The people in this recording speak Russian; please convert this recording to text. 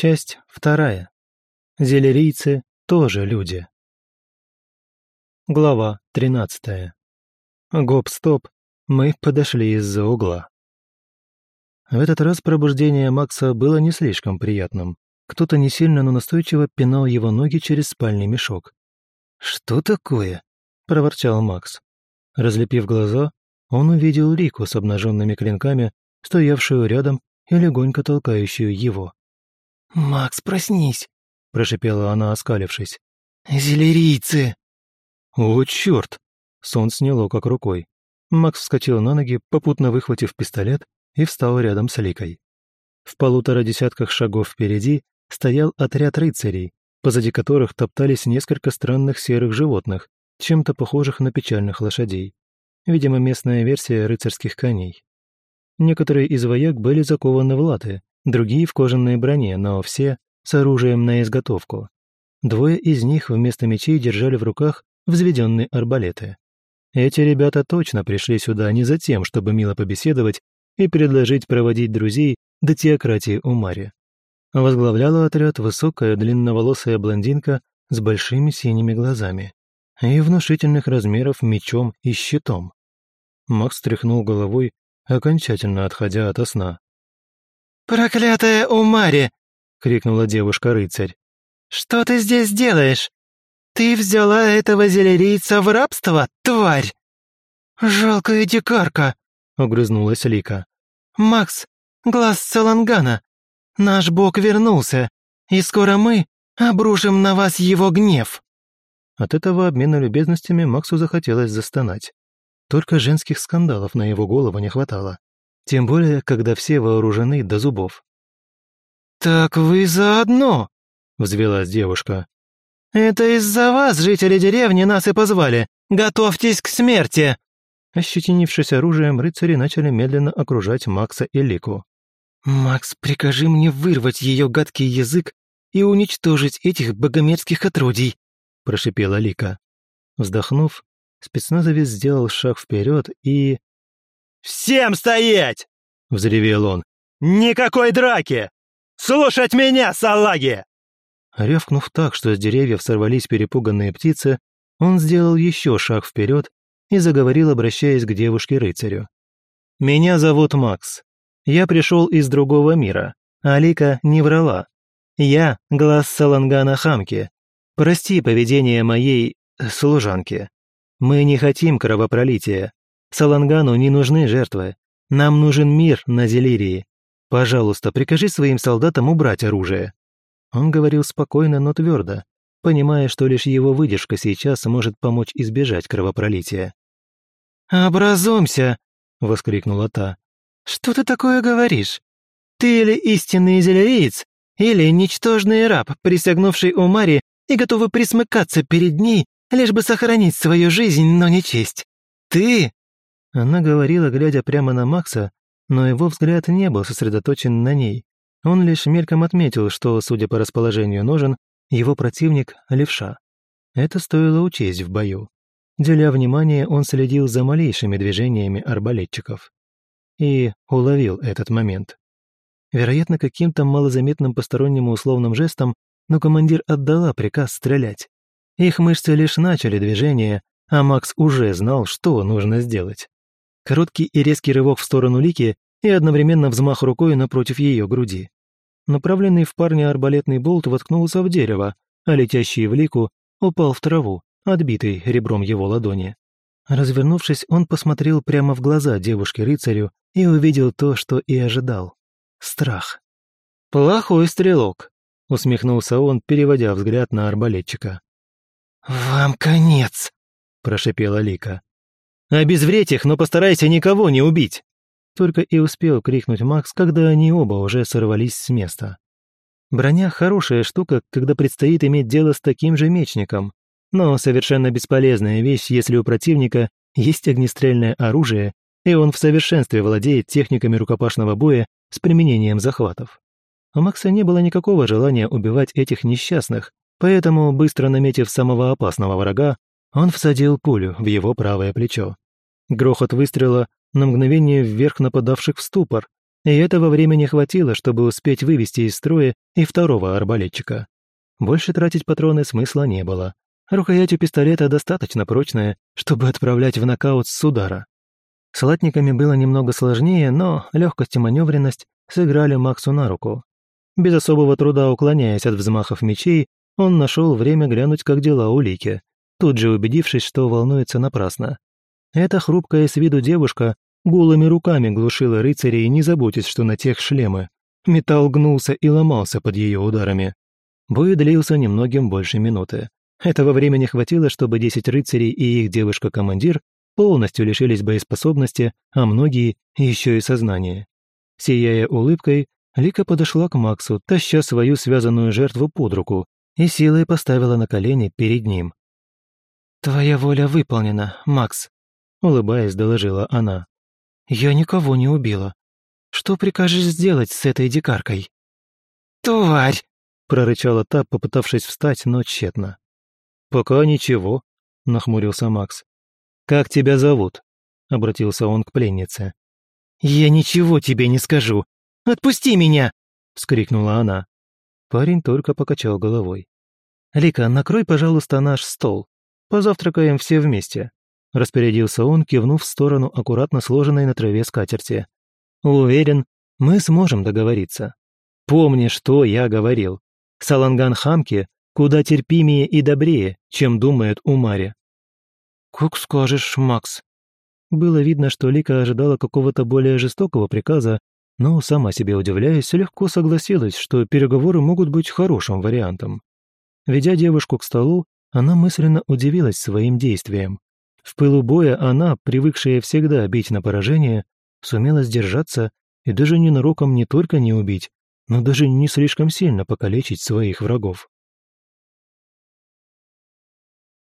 Часть вторая. Зелерийцы тоже люди. Глава тринадцатая. Гоп-стоп, мы подошли из-за угла. В этот раз пробуждение Макса было не слишком приятным. Кто-то не сильно, но настойчиво пинал его ноги через спальный мешок. «Что такое?» – проворчал Макс. Разлепив глаза, он увидел Рику с обнаженными клинками, стоявшую рядом и легонько толкающую его. «Макс, проснись!» – прошипела она, оскалившись. «Зелерийцы!» «О, черт!» – сон сняло как рукой. Макс вскочил на ноги, попутно выхватив пистолет, и встал рядом с Ликой. В полутора десятках шагов впереди стоял отряд рыцарей, позади которых топтались несколько странных серых животных, чем-то похожих на печальных лошадей. Видимо, местная версия рыцарских коней. Некоторые из вояк были закованы в латы, другие в кожаной броне, но все с оружием на изготовку. Двое из них вместо мечей держали в руках взведенные арбалеты. Эти ребята точно пришли сюда не за тем, чтобы мило побеседовать и предложить проводить друзей до теократии Умари. Возглавляла отряд высокая длинноволосая блондинка с большими синими глазами и внушительных размеров мечом и щитом. Макс тряхнул головой, окончательно отходя от сна. «Проклятая Умари!» — крикнула девушка-рыцарь. «Что ты здесь делаешь? Ты взяла этого зелерийца в рабство, тварь!» «Жалкая дикарка!» — огрызнулась Лика. «Макс, глаз Салангана, наш бог вернулся, и скоро мы обрушим на вас его гнев!» От этого обмена любезностями Максу захотелось застонать. Только женских скандалов на его голову не хватало. Тем более, когда все вооружены до зубов. «Так вы заодно!» — взвелась девушка. «Это из-за вас жители деревни нас и позвали. Готовьтесь к смерти!» Ощетинившись оружием, рыцари начали медленно окружать Макса и Лику. «Макс, прикажи мне вырвать ее гадкий язык и уничтожить этих богомерзких отродий!» – прошипела Лика. Вздохнув, спецназовец сделал шаг вперед и... «Всем стоять!» — взревел он. «Никакой драки! Слушать меня, салаги!» Рявкнув так, что с деревьев сорвались перепуганные птицы, он сделал еще шаг вперед и заговорил, обращаясь к девушке-рыцарю. «Меня зовут Макс. Я пришел из другого мира. Алика не врала. Я — глаз Салангана Хамки. Прости поведение моей... служанки. Мы не хотим кровопролития. Салангану не нужны жертвы. Нам нужен мир на Зелирии. Пожалуйста, прикажи своим солдатам убрать оружие». Он говорил спокойно, но твердо, понимая, что лишь его выдержка сейчас может помочь избежать кровопролития. «Образумся!» — воскликнула та. «Что ты такое говоришь? Ты или истинный зелериец, или ничтожный раб, присягнувший у Мари и готовый присмыкаться перед ней, лишь бы сохранить свою жизнь, но не честь. Ты она говорила, глядя прямо на Макса, но его взгляд не был сосредоточен на ней. Он лишь мельком отметил, что, судя по расположению ножен, его противник — левша. Это стоило учесть в бою. Деля внимание, он следил за малейшими движениями арбалетчиков. И уловил этот момент. Вероятно, каким-то малозаметным посторонним условным жестом, но командир отдала приказ стрелять. Их мышцы лишь начали движение, а Макс уже знал, что нужно сделать. Короткий и резкий рывок в сторону Лики и одновременно взмах рукой напротив ее груди. Направленный в парня арбалетный болт воткнулся в дерево, а летящий в Лику упал в траву, отбитый ребром его ладони. Развернувшись, он посмотрел прямо в глаза девушке-рыцарю и увидел то, что и ожидал. Страх. «Плохой стрелок», — усмехнулся он, переводя взгляд на арбалетчика. «Вам конец», — прошипела Лика. «Обезвредь их, но постарайся никого не убить!» Только и успел крикнуть Макс, когда они оба уже сорвались с места. Броня – хорошая штука, когда предстоит иметь дело с таким же мечником, но совершенно бесполезная вещь, если у противника есть огнестрельное оружие, и он в совершенстве владеет техниками рукопашного боя с применением захватов. У Макса не было никакого желания убивать этих несчастных, поэтому, быстро наметив самого опасного врага, он всадил пулю в его правое плечо. Грохот выстрела на мгновение вверх нападавших в ступор, И этого времени хватило, чтобы успеть вывести из строя и второго арбалетчика. Больше тратить патроны смысла не было. Рукоять у пистолета достаточно прочная, чтобы отправлять в нокаут с удара. С латниками было немного сложнее, но легкость и маневренность сыграли Максу на руку. Без особого труда уклоняясь от взмахов мечей, он нашел время глянуть, как дела у Лики, тут же убедившись, что волнуется напрасно. Эта хрупкая с виду девушка голыми руками глушила рыцарей, не заботясь, что на тех шлемы. Металл гнулся и ломался под ее ударами. Бой длился немногим больше минуты. Этого времени хватило, чтобы десять рыцарей и их девушка-командир полностью лишились боеспособности, а многие еще и сознания. Сияя улыбкой, Лика подошла к Максу, таща свою связанную жертву под руку, и силой поставила на колени перед ним. «Твоя воля выполнена, Макс», — улыбаясь, доложила она. «Я никого не убила. Что прикажешь сделать с этой дикаркой?» «Тварь!» — прорычала та, попытавшись встать, но тщетно. «Пока ничего», — нахмурился Макс. «Как тебя зовут?» — обратился он к пленнице. «Я ничего тебе не скажу. Отпусти меня!» — вскрикнула она. Парень только покачал головой. «Лика, накрой, пожалуйста, наш стол. Позавтракаем все вместе», — распорядился он, кивнув в сторону аккуратно сложенной на траве скатерти. «Уверен, мы сможем договориться. Помни, что я говорил. Саланган Хамки куда терпимее и добрее, чем думает Умаре». «Как скажешь, Макс». Было видно, что Лика ожидала какого-то более жестокого приказа, но, сама себе удивляясь, легко согласилась, что переговоры могут быть хорошим вариантом. Ведя девушку к столу, она мысленно удивилась своим действиям. В пылу боя она, привыкшая всегда бить на поражение, сумела сдержаться и даже ненароком не только не убить, но даже не слишком сильно покалечить своих врагов.